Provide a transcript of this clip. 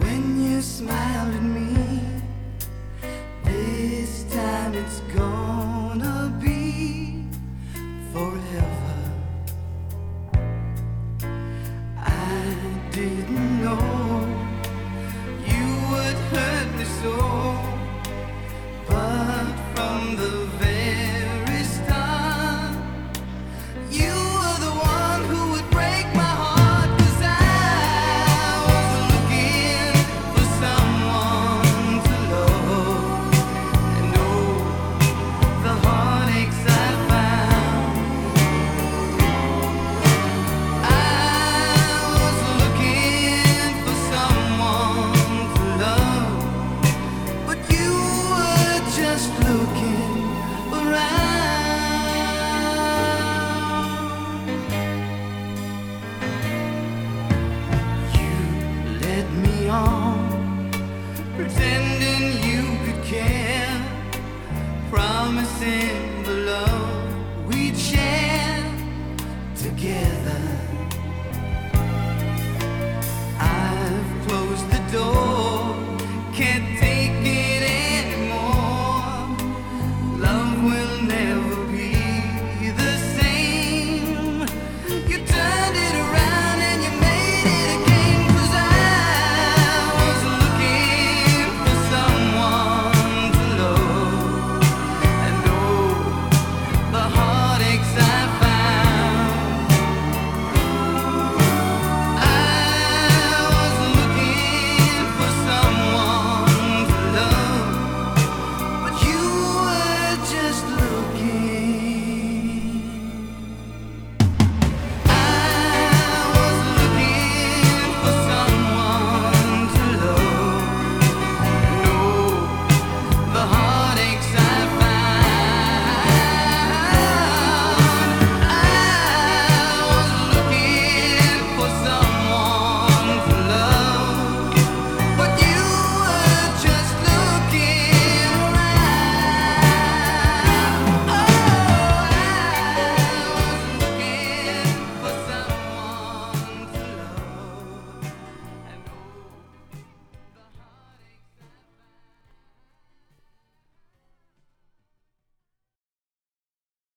when you smiled at me. This time it's gonna on, pretending you could care, promising the love we'd share together. I've closed the door.